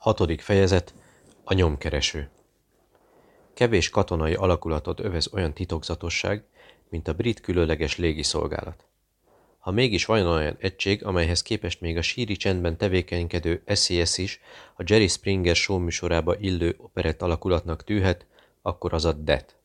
Hatodik fejezet A nyomkereső Kevés katonai alakulatot övez olyan titokzatosság, mint a brit különleges légiszolgálat. Ha mégis van olyan egység, amelyhez képest még a síri csendben tevékenykedő SES is a Jerry Springer show műsorába illő operett alakulatnak tűhet, akkor az a DET.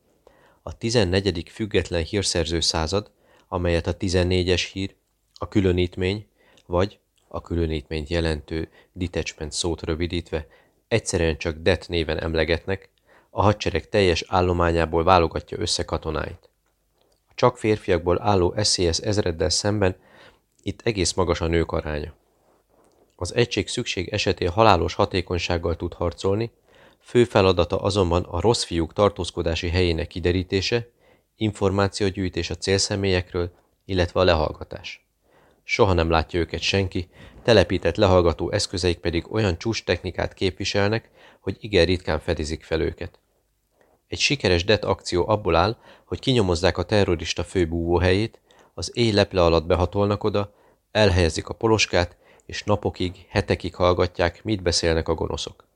A 14. független hírszerző század, amelyet a 14-es hír, a különítmény, vagy a különítményt jelentő detachment szót rövidítve, egyszerűen csak DET néven emlegetnek, a hadsereg teljes állományából válogatja össze katonáit. A csak férfiakból álló SCS ezreddel szemben itt egész magas a nők aránya. Az egység szükség esetén halálos hatékonysággal tud harcolni, fő feladata azonban a rossz fiúk tartózkodási helyének kiderítése, információgyűjtés a célszemélyekről, illetve a lehallgatás soha nem látja őket senki, telepített lehallgató eszközeik pedig olyan csúcs technikát képviselnek, hogy igen ritkán fedizik fel őket. Egy sikeres det akció abból áll, hogy kinyomozzák a terrorista főbúvóhelyét, az éj leple alatt behatolnak oda, elhelyezik a poloskát, és napokig, hetekig hallgatják, mit beszélnek a gonoszok.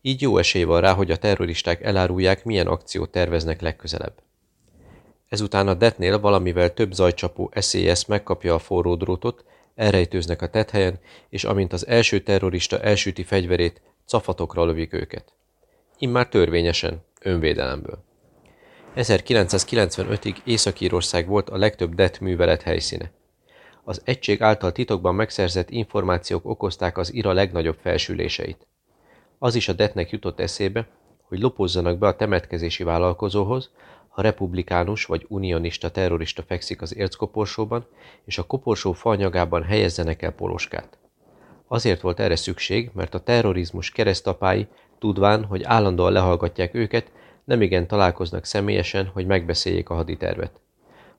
Így jó esély van rá, hogy a terroristák elárulják, milyen akciót terveznek legközelebb. Ezután a detnél valamivel több zajcsapó SES megkapja a forró drótot, elrejtőznek a tethelyen, és amint az első terrorista elsüti fegyverét, cafatokra lövik őket. Immár törvényesen, önvédelemből. 1995-ig Észak-Írország volt a legtöbb DET művelet helyszíne. Az egység által titokban megszerzett információk okozták az IRA legnagyobb felsüléseit. Az is a DET-nek jutott eszébe, hogy lopozzanak be a temetkezési vállalkozóhoz, ha republikánus vagy unionista terrorista fekszik az érckoporsóban, és a koporsó falnyagában helyezzenek el poloskát. Azért volt erre szükség, mert a terrorizmus keresztapái, tudván, hogy állandóan lehallgatják őket, nemigen találkoznak személyesen, hogy megbeszéljék a haditervet.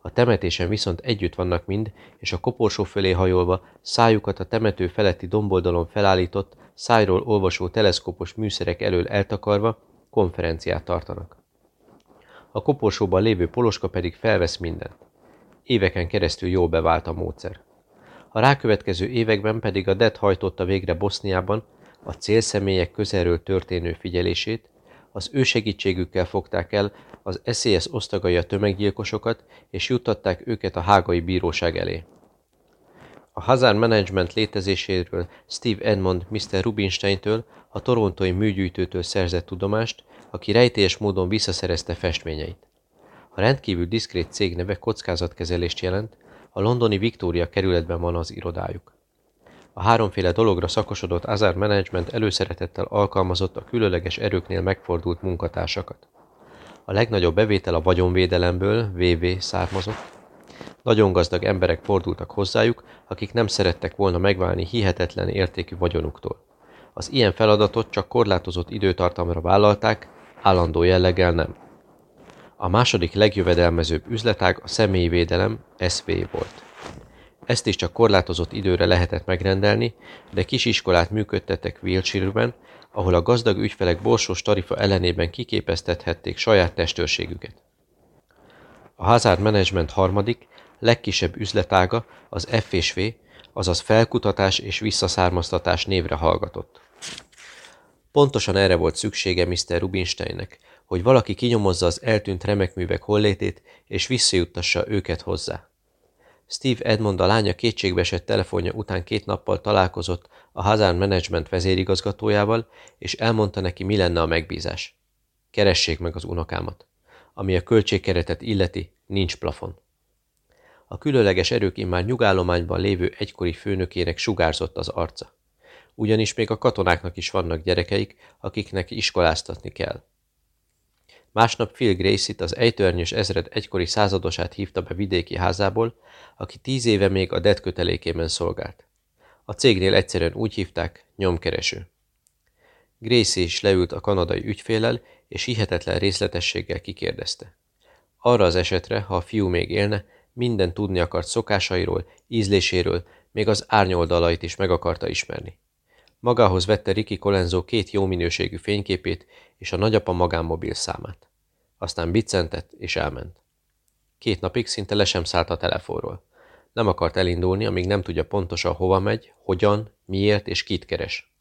A temetésen viszont együtt vannak mind, és a koporsó fölé hajolva, szájukat a temető feletti domboldalon felállított, szájról olvasó teleszkópos műszerek elől eltakarva, konferenciát tartanak a koporsóban lévő poloska pedig felvesz mindent. Éveken keresztül jól bevált a módszer. A rákövetkező években pedig a DET hajtotta végre Boszniában a célszemélyek közelről történő figyelését, az ő segítségükkel fogták el az SZSZ osztagai a tömeggyilkosokat, és juttatták őket a hágai bíróság elé. A Hazard Management létezéséről Steve Edmond Mr. Rubinsteintől, a torontói műgyűjtőtől szerzett tudomást, aki rejtélyes módon visszaszerezte festményeit. A rendkívül diszkrét cég neve kockázatkezelést jelent, a londoni Victoria kerületben van az irodájuk. A háromféle dologra szakosodott Azar Management előszeretettel alkalmazott a különleges erőknél megfordult munkatársakat. A legnagyobb bevétel a vagyonvédelemből, VV származott. Nagyon gazdag emberek fordultak hozzájuk, akik nem szerettek volna megválni hihetetlen értékű vagyonuktól. Az ilyen feladatot csak korlátozott időtartamra vállalták, állandó jelleggel nem. A második legjövedelmezőbb üzletág a személyi védelem, SV volt. Ezt is csak korlátozott időre lehetett megrendelni, de kis iskolát működtettek Wiltshire-ben, ahol a gazdag ügyfelek borsós tarifa ellenében kiképeztethették saját testőrségüket. A Hazard Management harmadik, legkisebb üzletága az FSV, azaz felkutatás és visszaszármaztatás névre hallgatott. Pontosan erre volt szüksége Mr. Rubinsteinnek, hogy valaki kinyomozza az eltűnt remekművek hollétét, és visszajuttassa őket hozzá. Steve Edmond a lánya kétségbeesett telefonja után két nappal találkozott a Hazard Management vezérigazgatójával, és elmondta neki, mi lenne a megbízás. Keressék meg az unokámat. Ami a költségkeretet illeti, nincs plafon. A különleges erők immár nyugállományban lévő egykori főnökének sugárzott az arca ugyanis még a katonáknak is vannak gyerekeik, akiknek iskoláztatni kell. Másnap Phil Gracie-t az ejtőernyős ezred egykori századosát hívta be vidéki házából, aki tíz éve még a DET kötelékében szolgált. A cégnél egyszerűen úgy hívták, nyomkereső. Gracie is leült a kanadai ügyfélel, és hihetetlen részletességgel kikérdezte. Arra az esetre, ha a fiú még élne, minden tudni akart szokásairól, ízléséről, még az árnyoldalait is meg akarta ismerni. Magához vette Ricky Colenzo két jó minőségű fényképét és a nagyapa magánmobil számát. Aztán biccentett és elment. Két napig szinte le sem szállt a telefonról. Nem akart elindulni, amíg nem tudja pontosan hova megy, hogyan, miért és kit keres.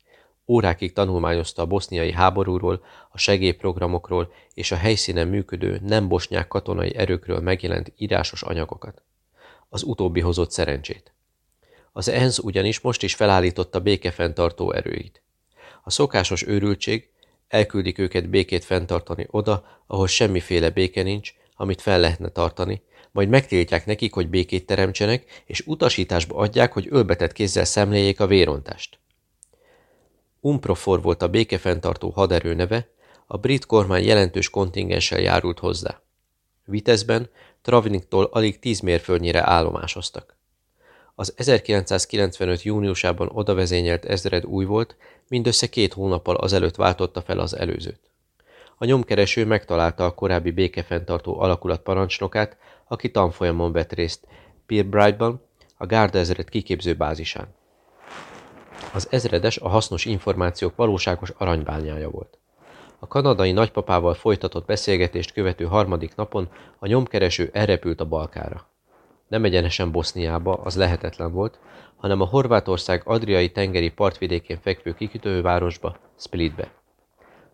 Órákig tanulmányozta a boszniai háborúról, a segélyprogramokról és a helyszínen működő nem bosnyák katonai erőkről megjelent írásos anyagokat. Az utóbbi hozott szerencsét. Az ENSZ ugyanis most is felállította békefenntartó erőit. A szokásos őrültség, elküldik őket békét fenntartani oda, ahol semmiféle béke nincs, amit fel lehetne tartani, majd megtiltják nekik, hogy békét teremtsenek, és utasításba adják, hogy ölbetett kézzel szemléljék a vérontást. Umprofor volt a békefenntartó haderő neve, a brit kormány jelentős kontingenssel járult hozzá. Vitezben Travniktól alig tíz mérföldnyire állomásoztak. Az 1995. júniusában odavezényelt ezred új volt, mindössze két hónappal azelőtt váltotta fel az előzőt. A nyomkereső megtalálta a korábbi békefenntartó alakulat parancsnokát, aki tanfolyamon vett részt Pilbrightban, a Gárda ezred kiképző bázisán. Az ezredes a hasznos információk valóságos aranybányája volt. A kanadai nagypapával folytatott beszélgetést követő harmadik napon a nyomkereső elrepült a Balkára. Nem egyenesen Boszniába, az lehetetlen volt, hanem a Horvátország adriai tengeri partvidékén fekvő kikötővárosba, Splitbe.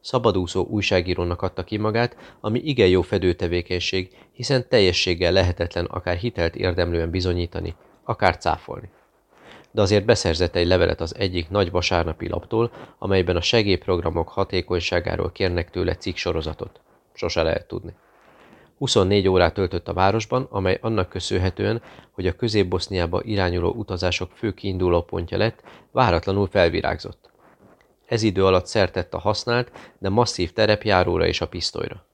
Szabadúszó újságírónak adta ki magát, ami igen jó fedőtevékenység, hiszen teljességgel lehetetlen akár hitelt érdemlően bizonyítani, akár cáfolni de azért beszerzett egy levelet az egyik nagy vasárnapi laptól, amelyben a segélyprogramok hatékonyságáról kérnek tőle cikksorozatot. Sose lehet tudni. 24 órát töltött a városban, amely annak köszönhetően, hogy a közép-boszniába irányuló utazások fő kiinduló pontja lett, váratlanul felvirágzott. Ez idő alatt szertett a használt, de masszív terepjáróra és a pisztolyra.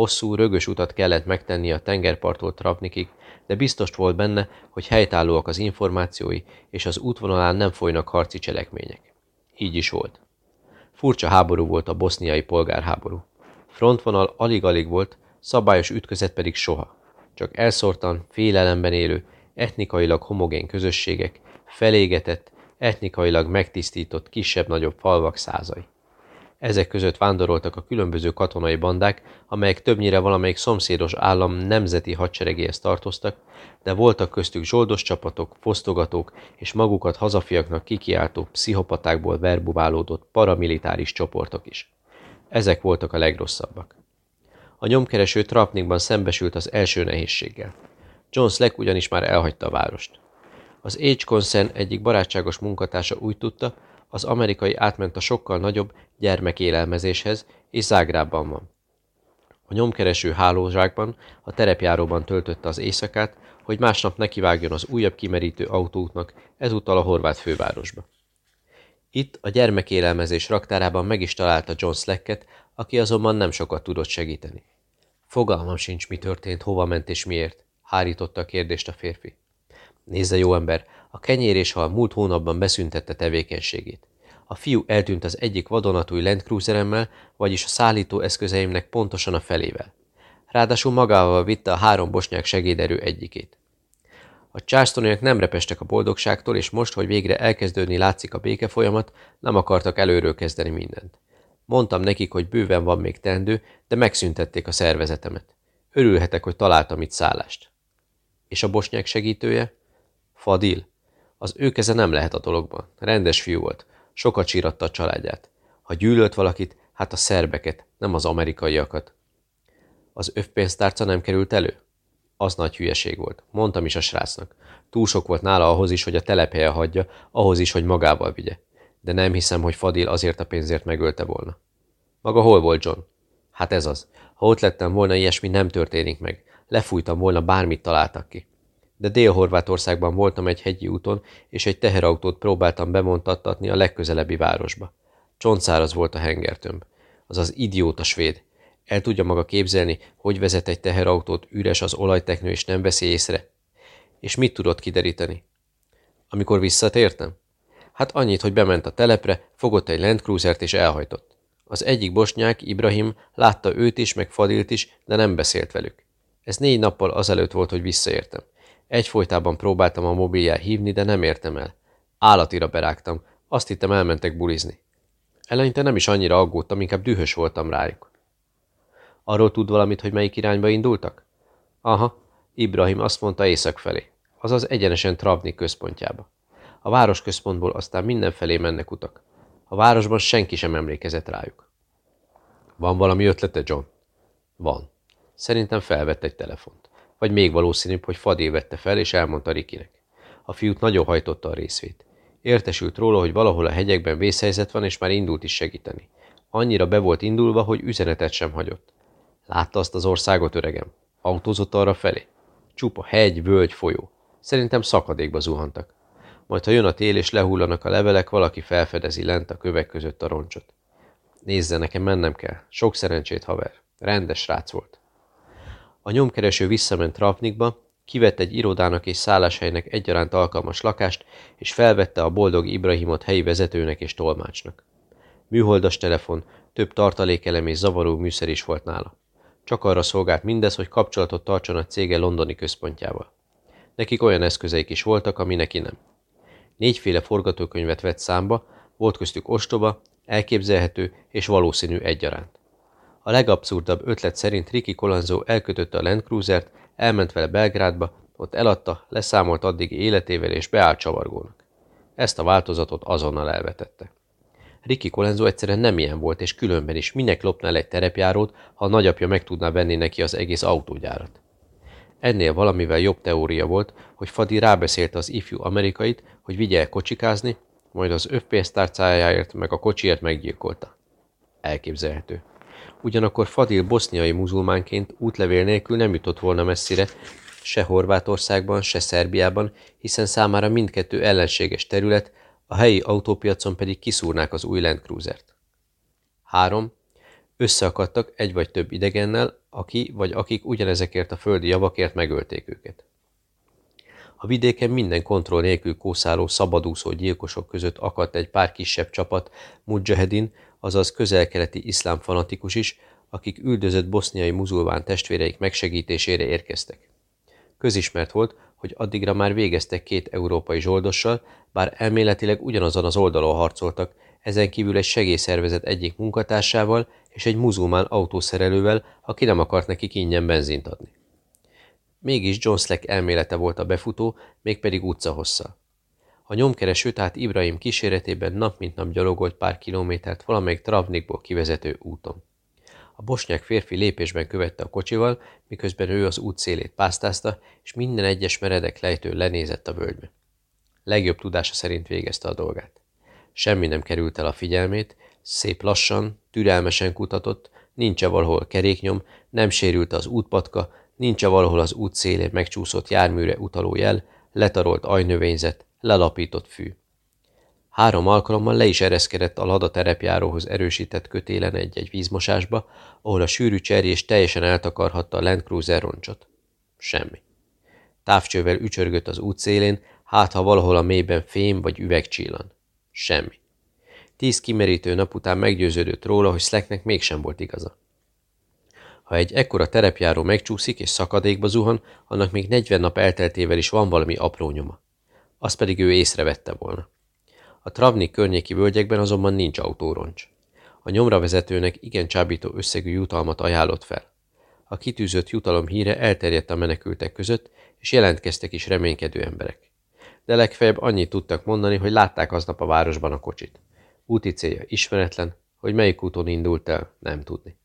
Hosszú, rögös utat kellett megtenni a tengerparttól Travnikig, de biztos volt benne, hogy helytállóak az információi, és az útvonalán nem folynak harci cselekmények. Így is volt. Furcsa háború volt a boszniai polgárháború. Frontvonal alig-alig volt, szabályos ütközet pedig soha. Csak elszórtan, félelemben élő, etnikailag homogén közösségek, felégetett, etnikailag megtisztított kisebb-nagyobb falvak százai. Ezek között vándoroltak a különböző katonai bandák, amelyek többnyire valamelyik szomszédos állam nemzeti hadseregéhez tartoztak, de voltak köztük zsoldos csapatok, fosztogatók és magukat hazafiaknak kikiáltó pszichopatákból verbuválódott paramilitáris csoportok is. Ezek voltak a legrosszabbak. A nyomkereső Trapnikban szembesült az első nehézséggel. John Slack ugyanis már elhagyta a várost. Az Age Concern egyik barátságos munkatársa úgy tudta, az amerikai átment a sokkal nagyobb gyermekélelmezéshez, és Zágrában van. A nyomkereső hálózsákban, a terepjáróban töltötte az éjszakát, hogy másnap nekivágjon az újabb kimerítő autóknak, ezúttal a horvát fővárosba. Itt a gyermekélelmezés raktárában meg is találta John Slacket, aki azonban nem sokat tudott segíteni. Fogalmam sincs, mi történt, hova ment és miért, hárította a kérdést a férfi. Nézze, jó ember, a kenyér hal múlt hónapban beszüntette tevékenységét. A fiú eltűnt az egyik vadonatúj Land vagyis a szállító eszközeimnek pontosan a felével. Ráadásul magával vitte a három bosnyák segéderő egyikét. A császtoniak nem repestek a boldogságtól, és most, hogy végre elkezdődni látszik a béke folyamat, nem akartak előről kezdeni mindent. Mondtam nekik, hogy bőven van még tendő, de megszüntették a szervezetemet. Örülhetek, hogy találtam itt szállást. És a bosnyák segítője? Fadil. Az ő keze nem lehet a dologban. Rendes fiú volt. Sokat síratta a családját. Ha gyűlölt valakit, hát a szerbeket, nem az amerikaiakat. Az övpénztárca nem került elő? Az nagy hülyeség volt. Mondtam is a srácnak. Túl sok volt nála ahhoz is, hogy a telephelye hagyja, ahhoz is, hogy magával vigye. De nem hiszem, hogy Fadil azért a pénzért megölte volna. Maga hol volt John? Hát ez az. Ha ott lettem volna, ilyesmi nem történik meg. Lefújtam volna, bármit találtak ki de Dél-Horvátországban voltam egy hegyi úton, és egy teherautót próbáltam bemontattatni a legközelebbi városba. Csontszáraz volt a hengertömb. Az az idióta svéd. El tudja maga képzelni, hogy vezet egy teherautót, üres az olajteknő, és nem veszi észre? És mit tudott kideríteni? Amikor visszatértem? Hát annyit, hogy bement a telepre, fogott egy Land Cruisert és elhajtott. Az egyik bosnyák, Ibrahim, látta őt is, meg Fadilt is, de nem beszélt velük. Ez négy nappal azelőtt volt, hogy visszaértem. Egyfolytában próbáltam a mobiljá hívni, de nem értem el. Állatira berágtam. Azt hittem elmentek bulizni. Eleinte nem is annyira aggódtam, inkább dühös voltam rájuk. Arról tud valamit, hogy melyik irányba indultak? Aha, Ibrahim azt mondta észak felé, azaz egyenesen Travnik központjába. A városközpontból aztán mindenfelé mennek utak. A városban senki sem emlékezett rájuk. Van valami ötlete, John? Van. Szerintem felvett egy telefont. Vagy még valószínűbb, hogy Fadé vette fel, és elmondta Rikinek. A fiút nagyon hajtotta a részvét. Értesült róla, hogy valahol a hegyekben vészhelyzet van, és már indult is segíteni. Annyira be volt indulva, hogy üzenetet sem hagyott. Látta azt az országot, öregem? Autózott arra felé? Csupa hegy, völgy, folyó. Szerintem szakadékba zuhantak. Majd ha jön a tél és lehullanak a levelek, valaki felfedezi lent a kövek között a roncsot. Nézze, nekem mennem kell. Sok szerencsét, haver. Rendes srác volt. A nyomkereső visszament Ravnikba, kivett egy irodának és szálláshelynek egyaránt alkalmas lakást, és felvette a boldog Ibrahimot helyi vezetőnek és tolmácsnak. Műholdas telefon, több tartalékelem és zavaró műszer is volt nála. Csak arra szolgált mindez, hogy kapcsolatot tartson a cége londoni központjával. Nekik olyan eszközeik is voltak, ami neki nem. Négyféle forgatókönyvet vett számba, volt köztük ostoba, elképzelhető és valószínű egyaránt. A legabszurdabb ötlet szerint Ricky Colanzo elkötötte a Land Cruiser-t, elment vele Belgrádba, ott eladta, leszámolt addig életével és beállt csavargónak. Ezt a változatot azonnal elvetette. Ricky Colenzo egyszerűen nem ilyen volt, és különben is minek lopna el egy terepjárót, ha a nagyapja meg tudná venni neki az egész autógyárat. Ennél valamivel jobb teória volt, hogy Fadi rábeszélte az ifjú amerikait, hogy vigye el kocsikázni, majd az öfpénztárcájáért meg a kocsiért meggyilkolta. Elképzelhető. Ugyanakkor Fadil boszniai muzulmánként útlevél nélkül nem jutott volna messzire, se Horvátországban, se Szerbiában, hiszen számára mindkettő ellenséges terület, a helyi autópiacon pedig kiszúrnák az új Land Cruiser-t. 3. Összeakadtak egy vagy több idegennel, aki vagy akik ugyanezekért a földi javakért megölték őket. A vidéken minden kontroll nélkül kószáló, szabadúszó gyilkosok között akadt egy pár kisebb csapat, mujahedin, azaz közelkeleti iszlám fanatikus is, akik üldözött boszniai muzulmán testvéreik megsegítésére érkeztek. Közismert volt, hogy addigra már végeztek két európai zsoldossal, bár elméletileg ugyanazon az oldalon harcoltak, ezen kívül egy segélyszervezet egyik munkatársával és egy muzulmán autószerelővel, aki nem akart neki ingyen benzint adni. Mégis John Slack elmélete volt a befutó, mégpedig utcahosszal. A nyomkereső tehát Ibrahim kíséretében nap mint nap gyalogolt pár kilométert valamelyik Travnikból kivezető úton. A bosnyák férfi lépésben követte a kocsival, miközben ő az út szélét pásztázta, és minden egyes meredek lejtő lenézett a völgybe. Legjobb tudása szerint végezte a dolgát. Semmi nem került el a figyelmét, szép lassan, türelmesen kutatott, nincs -e valahol keréknyom, nem sérült az útpatka, nincs -e valahol az út szélén megcsúszott járműre utaló jel, letarolt ajnövényzet, lelapított fű. Három alkalommal le is ereszkedett a lada terepjáróhoz erősített kötélen egy-egy vízmosásba, ahol a sűrű cserjés teljesen eltakarhatta a Land Cruiser roncsot. Semmi. Távcsővel ücsörgött az útszélén, hát ha valahol a mélyben fém vagy üveg csillan. Semmi. Tíz kimerítő nap után meggyőződött róla, hogy Slacknek mégsem volt igaza. Ha egy ekkora terepjáró megcsúszik és szakadékba zuhan, annak még 40 nap elteltével is van valami apró nyoma. Azt pedig ő észrevette volna. A Travnik környéki völgyekben azonban nincs autóroncs. A nyomra vezetőnek igen csábító összegű jutalmat ajánlott fel. A kitűzött jutalom híre elterjedt a menekültek között, és jelentkeztek is reménykedő emberek. De legfeljebb annyit tudtak mondani, hogy látták aznap a városban a kocsit. Úti célja ismeretlen, hogy melyik úton indult el, nem tudni.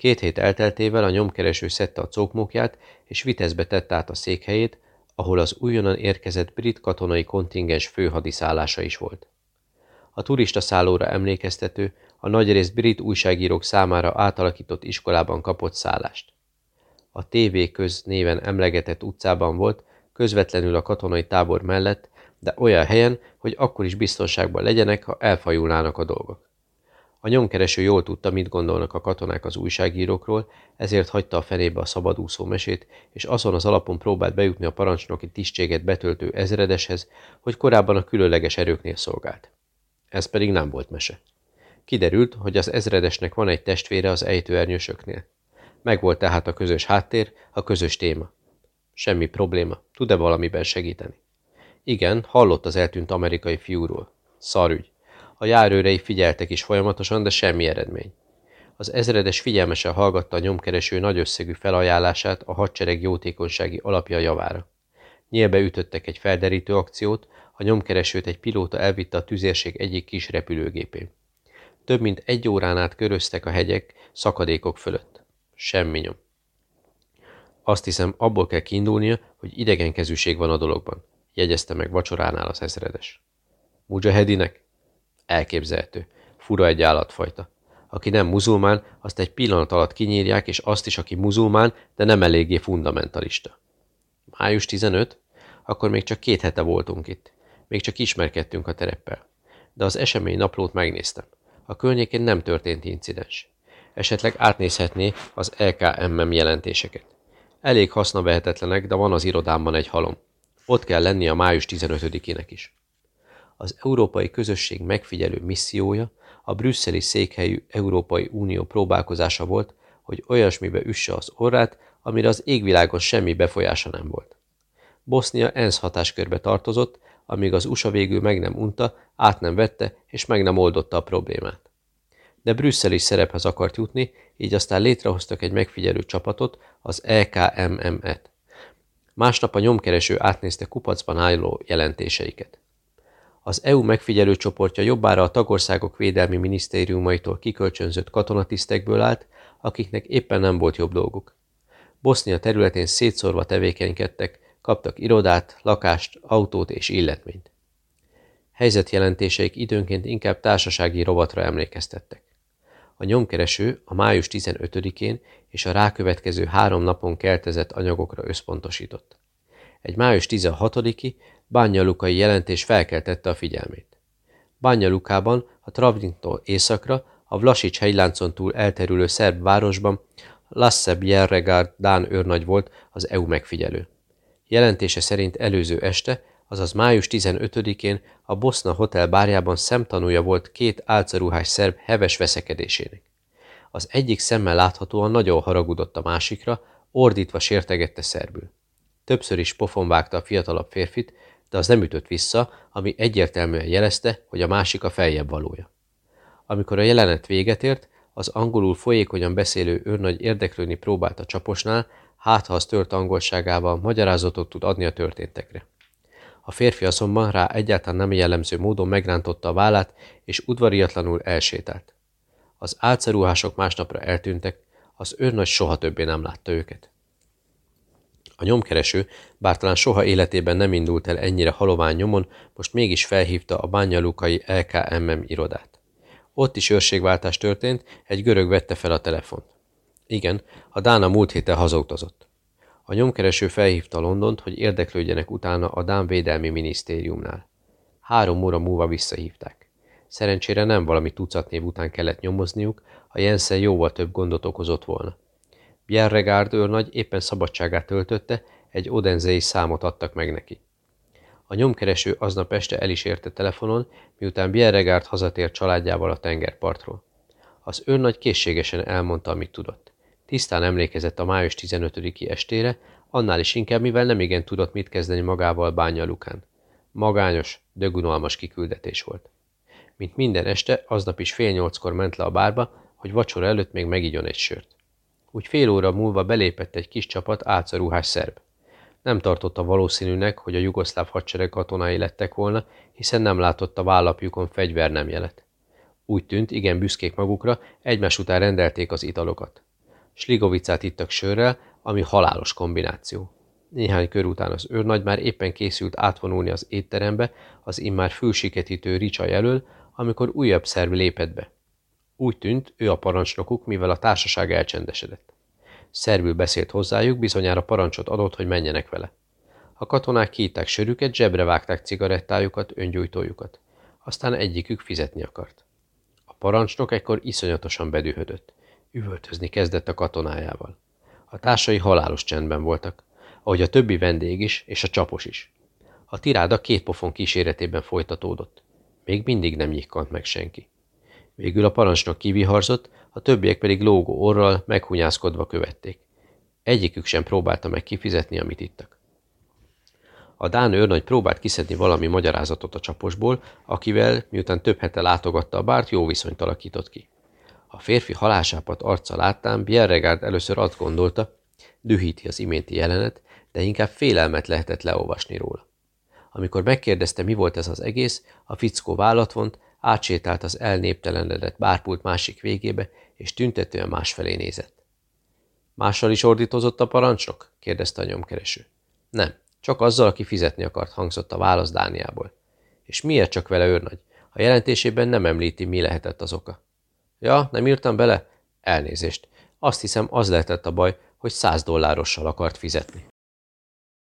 Két hét elteltével a nyomkereső szedte a cókmókját, és vitezbe tette át a székhelyét, ahol az újonnan érkezett brit katonai kontingens főhadiszállása is volt. A turista szállóra emlékeztető, a nagyrészt brit újságírók számára átalakított iskolában kapott szállást. A TV köz néven emlegetett utcában volt, közvetlenül a katonai tábor mellett, de olyan helyen, hogy akkor is biztonságban legyenek, ha elfajulnának a dolgok. A nyomkereső jól tudta, mit gondolnak a katonák az újságírókról, ezért hagyta a fenébe a szabadúszó mesét, és azon az alapon próbált bejutni a parancsnoki tisztséget betöltő ezredeshez, hogy korábban a különleges erőknél szolgált. Ez pedig nem volt mese. Kiderült, hogy az ezredesnek van egy testvére az ejtőernyősöknél. Megvolt tehát a közös háttér, a közös téma. Semmi probléma, tud-e valamiben segíteni? Igen, hallott az eltűnt amerikai fiúról. Szarügy. A járőrei figyeltek is folyamatosan, de semmi eredmény. Az ezredes figyelmesen hallgatta a nyomkereső nagy összegű felajánlását a hadsereg jótékonysági alapja javára. Nyílbe ütöttek egy felderítő akciót, a nyomkeresőt egy pilóta elvitte a tüzérség egyik kis repülőgépén. Több mint egy órán át köröztek a hegyek, szakadékok fölött. Semmi nyom. Azt hiszem, abból kell kiindulnia, hogy idegenkezűség van a dologban, jegyezte meg vacsoránál az ezredes. Mujahedinek? Elképzelhető. Fura egy állatfajta. Aki nem muzulmán, azt egy pillanat alatt kinyírják, és azt is, aki muzulmán, de nem eléggé fundamentalista. Május 15? Akkor még csak két hete voltunk itt. Még csak ismerkedtünk a tereppel. De az esemény naplót megnéztem. A környékén nem történt incidens. Esetleg átnézhetné az LKMM jelentéseket. Elég vehetetlenek, de van az irodámban egy halom. Ott kell lenni a május 15-ének is. Az Európai Közösség megfigyelő missziója a brüsszeli székhelyű Európai Unió próbálkozása volt, hogy olyasmibe üsse az orrát, amire az égvilágon semmi befolyása nem volt. Bosznia ENSZ hatáskörbe tartozott, amíg az USA végül meg nem unta, át nem vette és meg nem oldotta a problémát. De Brüsszel is szerephez akart jutni, így aztán létrehoztak egy megfigyelő csapatot, az EKMM-et. Másnap a nyomkereső átnézte kupacban álló jelentéseiket. Az EU megfigyelő csoportja jobbára a tagországok védelmi minisztériumaitól kikölcsönzött katonatisztekből állt, akiknek éppen nem volt jobb dolguk. Bosznia területén szétszórva tevékenykedtek, kaptak irodát, lakást, autót és illetményt. Helyzetjelentéseik időnként inkább társasági rovatra emlékeztettek. A nyomkereső a május 15-én és a rákövetkező három napon keltezett anyagokra összpontosított. Egy május 16-i Bányalukai jelentés felkeltette a figyelmét. Bányalukában, a Travnitól északra, a Vlasics hegyláncon túl elterülő szerb városban Lasse Bjerregard Dán őrnagy volt az EU megfigyelő. Jelentése szerint előző este, azaz május 15-én a Boszna Hotel bárjában szemtanúja volt két álcaruhás szerb heves veszekedésének. Az egyik szemmel láthatóan nagyon haragudott a másikra, ordítva sértegette szerbül. Többször is pofon vágta a fiatalabb férfit, de az nem ütött vissza, ami egyértelműen jelezte, hogy a másik a feljebb valója. Amikor a jelenet véget ért, az angolul folyékonyan beszélő őrnagy érdeklődni próbált a csaposnál, hát ha az tört angolságával magyarázatot tud adni a történtekre. A férfi azonban rá egyáltalán nem jellemző módon megrántotta a vállát, és udvariatlanul elsétált. Az álceruhások másnapra eltűntek, az őrnagy soha többé nem látta őket. A nyomkereső, bár talán soha életében nem indult el ennyire halovány nyomon, most mégis felhívta a bányalukai LKMM irodát. Ott is őrségváltás történt, egy görög vette fel a telefont. Igen, a Dána múlt héten hazautazott. A nyomkereső felhívta Londont, hogy érdeklődjenek utána a Dán Védelmi Minisztériumnál. Három óra múlva visszahívták. Szerencsére nem valami tucatnév után kellett nyomozniuk, a Jensen jóval több gondot okozott volna. Bjerregárd őrnagy éppen szabadságát töltötte, egy odenzei számot adtak meg neki. A nyomkereső aznap este el is érte telefonon, miután Bjerregárd hazatért családjával a tengerpartról. Az őrnagy készségesen elmondta, amit tudott. Tisztán emlékezett a május 15-i estére, annál is inkább, mivel nem igen tudott mit kezdeni magával Bánya Lukán. Magányos, dögunalmas kiküldetés volt. Mint minden este, aznap is fél nyolckor ment le a bárba, hogy vacsora előtt még megigyon egy sört. Úgy fél óra múlva belépett egy kis csapat álcaruhás szerb. Nem tartotta valószínűnek, hogy a jugoszláv hadsereg katonái lettek volna, hiszen nem látott a vállapjukon jelet. Úgy tűnt, igen büszkék magukra, egymás után rendelték az italokat. Sligovicát ittak sörrel, ami halálos kombináció. Néhány kör után az őrnagy már éppen készült átvonulni az étterembe az immár fülsiketítő ricsa elől, amikor újabb szerv lépett be. Úgy tűnt, ő a parancsnokuk, mivel a társaság elcsendesedett. Szerbül beszélt hozzájuk, bizonyára parancsot adott, hogy menjenek vele. A katonák kiitták sörüket, zsebre vágták cigarettájukat, öngyújtójukat. Aztán egyikük fizetni akart. A parancsnok ekkor iszonyatosan bedühödött. Üvöltözni kezdett a katonájával. A társai halálos csendben voltak, ahogy a többi vendég is, és a csapos is. A tiráda két pofon kíséretében folytatódott. Még mindig nem nyikkant meg senki. Végül a parancsnok kiviharzott, a többiek pedig lógó orral, meghunyászkodva követték. Egyikük sem próbálta meg kifizetni, amit ittak. A Dán őrnagy próbált kiszedni valami magyarázatot a csaposból, akivel, miután több hete látogatta a bárt, jó viszonyt alakított ki. A férfi halásápat arca láttán Bjerregárd először azt gondolta, dühíti az iménti jelenet, de inkább félelmet lehetett leolvasni róla. Amikor megkérdezte, mi volt ez az egész, a fickó vállat vont, átsétált az elnéptelenedett bárpult másik végébe, és tüntetően másfelé nézett. Mással is ordítozott a parancsnok? kérdezte a nyomkereső. Nem, csak azzal, aki fizetni akart, hangzott a válasz Dániából. És miért csak vele őrnagy? A jelentésében nem említi, mi lehetett az oka. Ja, nem írtam bele? Elnézést. Azt hiszem, az lehetett a baj, hogy száz dollárossal akart fizetni.